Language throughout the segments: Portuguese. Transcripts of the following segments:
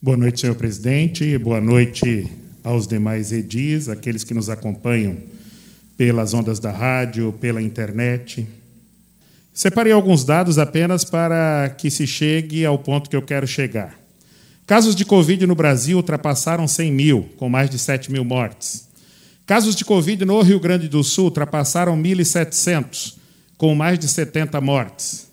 Boa noite, senhor presidente. Boa noite aos demais edis, aqueles que nos acompanham pelas ondas da rádio, pela internet. Separei alguns dados apenas para que se chegue ao ponto que eu quero chegar. Casos de Covid no Brasil ultrapassaram 100 mil, com mais de 7 mil mortes. Casos de Covid no Rio Grande do Sul ultrapassaram 1.700, com mais de 70 mortes.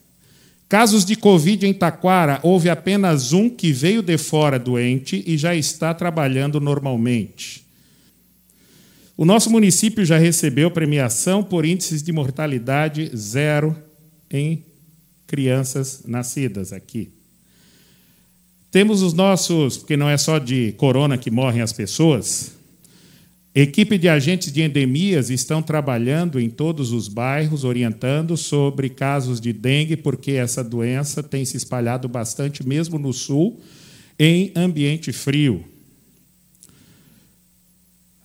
Casos de Covid em Taquara, houve apenas um que veio de fora doente e já está trabalhando normalmente. O nosso município já recebeu premiação por índices de mortalidade zero em crianças nascidas aqui. Temos os nossos, porque não é só de corona que morrem as pessoas, Equipe de agentes de endemias estão trabalhando em todos os bairros, orientando sobre casos de dengue, porque essa doença tem se espalhado bastante, mesmo no sul, em ambiente frio.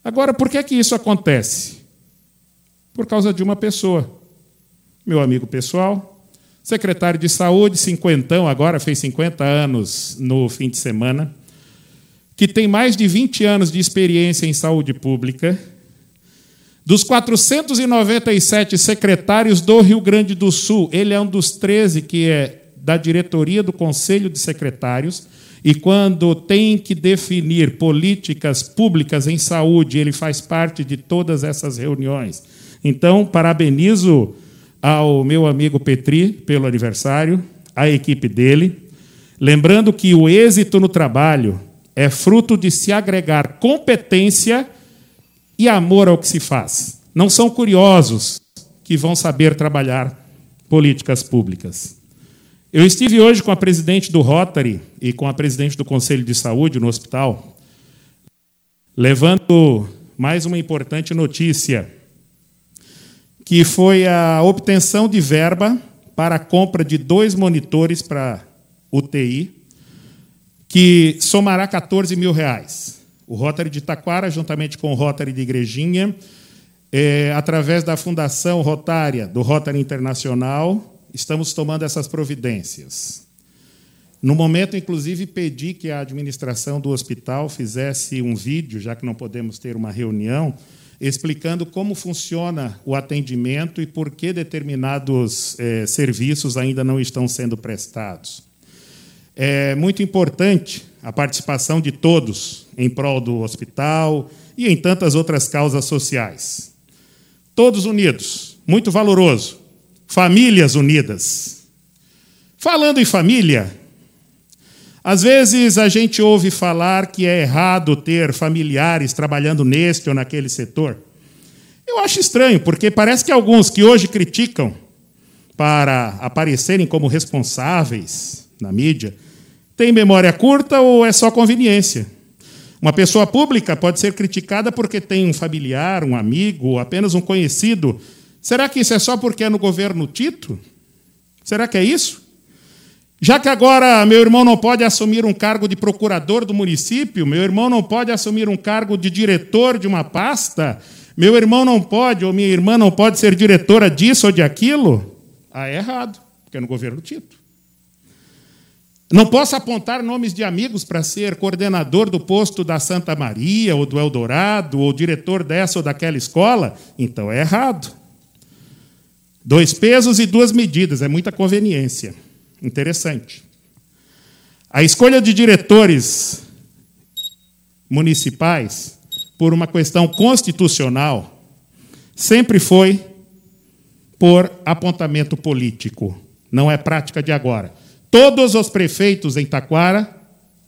Agora, por que, que isso acontece? Por causa de uma pessoa. Meu amigo pessoal, secretário de saúde, cinquentão, agora fez 50 anos no fim de semana que tem mais de 20 anos de experiência em saúde pública, dos 497 secretários do Rio Grande do Sul, ele é um dos 13 que é da diretoria do Conselho de Secretários, e quando tem que definir políticas públicas em saúde, ele faz parte de todas essas reuniões. Então, parabenizo ao meu amigo Petri pelo aniversário, a equipe dele, lembrando que o êxito no trabalho é fruto de se agregar competência e amor ao que se faz. Não são curiosos que vão saber trabalhar políticas públicas. Eu estive hoje com a presidente do Rotary e com a presidente do Conselho de Saúde no hospital, levando mais uma importante notícia, que foi a obtenção de verba para a compra de dois monitores para UTI que somará 14 mil reais. O Rotary de Taquara, juntamente com o Rotary de Igrejinha, é, através da Fundação Rotária do Rotary Internacional, estamos tomando essas providências. No momento, inclusive, pedi que a administração do hospital fizesse um vídeo, já que não podemos ter uma reunião, explicando como funciona o atendimento e por que determinados é, serviços ainda não estão sendo prestados. É muito importante a participação de todos em prol do hospital e em tantas outras causas sociais. Todos unidos, muito valoroso. Famílias unidas. Falando em família, às vezes a gente ouve falar que é errado ter familiares trabalhando neste ou naquele setor. Eu acho estranho, porque parece que alguns que hoje criticam para aparecerem como responsáveis na mídia tem memória curta ou é só conveniência? Uma pessoa pública pode ser criticada porque tem um familiar, um amigo, apenas um conhecido. Será que isso é só porque é no governo Tito? Será que é isso? Já que agora meu irmão não pode assumir um cargo de procurador do município, meu irmão não pode assumir um cargo de diretor de uma pasta, meu irmão não pode, ou minha irmã não pode ser diretora disso ou de aquilo, ah, é errado, porque é no governo Tito. Não posso apontar nomes de amigos para ser coordenador do posto da Santa Maria, ou do Eldorado, ou diretor dessa ou daquela escola? Então é errado. Dois pesos e duas medidas, é muita conveniência. Interessante. A escolha de diretores municipais, por uma questão constitucional, sempre foi por apontamento político. Não é prática de agora. Todos os prefeitos em Taquara,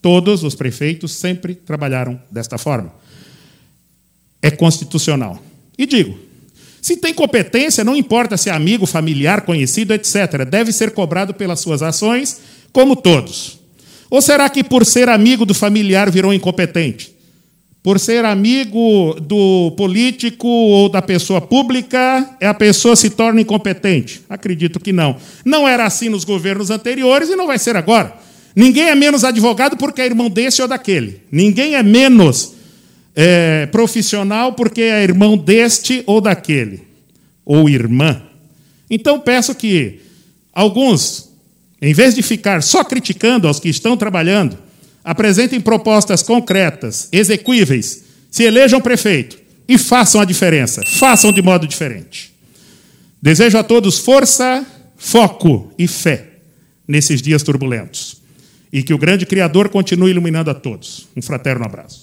todos os prefeitos sempre trabalharam desta forma. É constitucional. E digo, se tem competência, não importa se é amigo, familiar, conhecido, etc., deve ser cobrado pelas suas ações, como todos. Ou será que por ser amigo do familiar virou incompetente? Por ser amigo do político ou da pessoa pública, a pessoa se torna incompetente? Acredito que não. Não era assim nos governos anteriores e não vai ser agora. Ninguém é menos advogado porque é irmão desse ou daquele. Ninguém é menos é, profissional porque é irmão deste ou daquele. Ou irmã. Então peço que alguns, em vez de ficar só criticando aos que estão trabalhando, apresentem propostas concretas, execuíveis, se elejam prefeito e façam a diferença. Façam de modo diferente. Desejo a todos força, foco e fé nesses dias turbulentos. E que o grande Criador continue iluminando a todos. Um fraterno abraço.